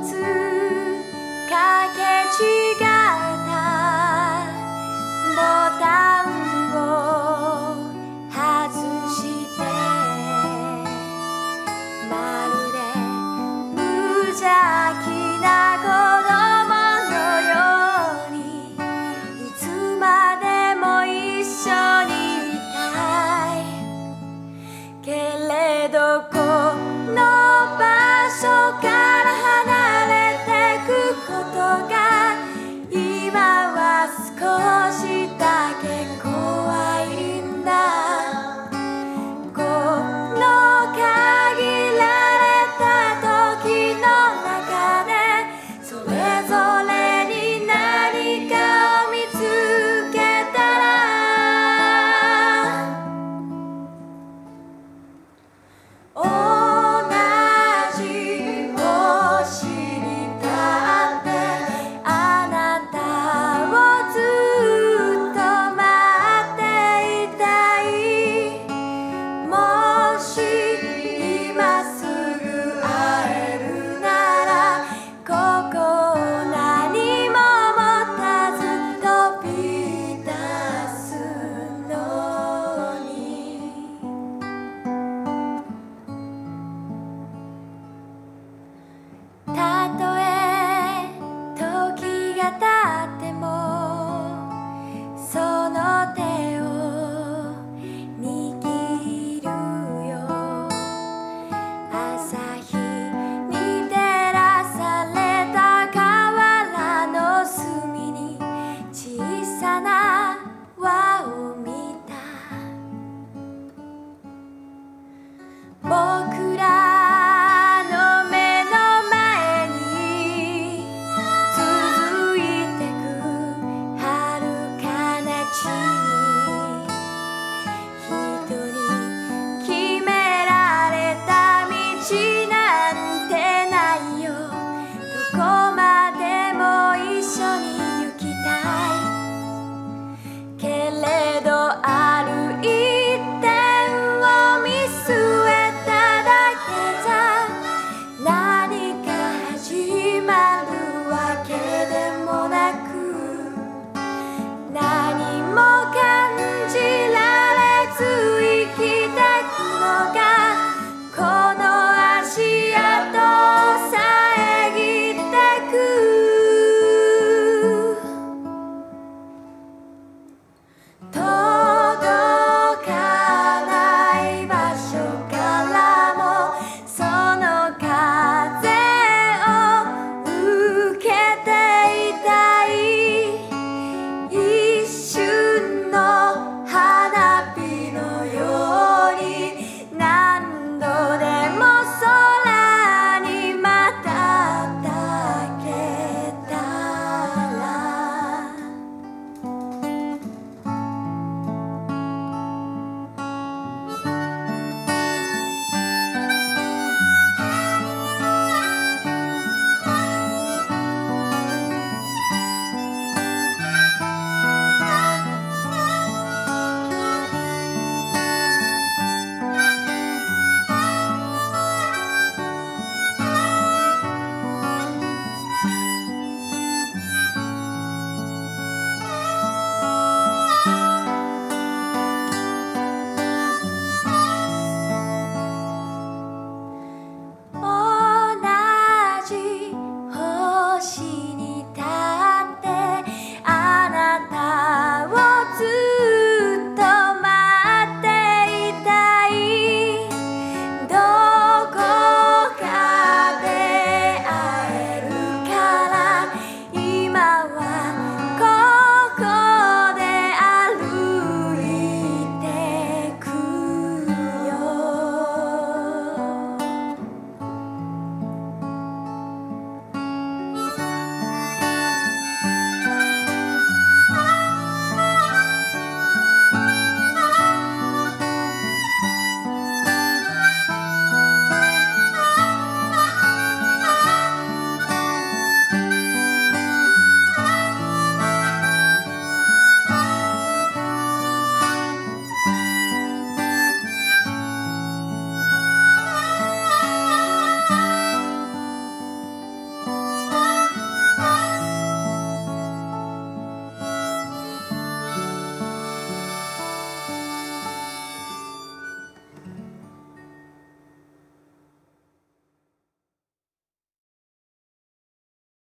つかけ違ったボタンを外してまるで無邪気な子供のようにいつまでも一緒にいたい。けれど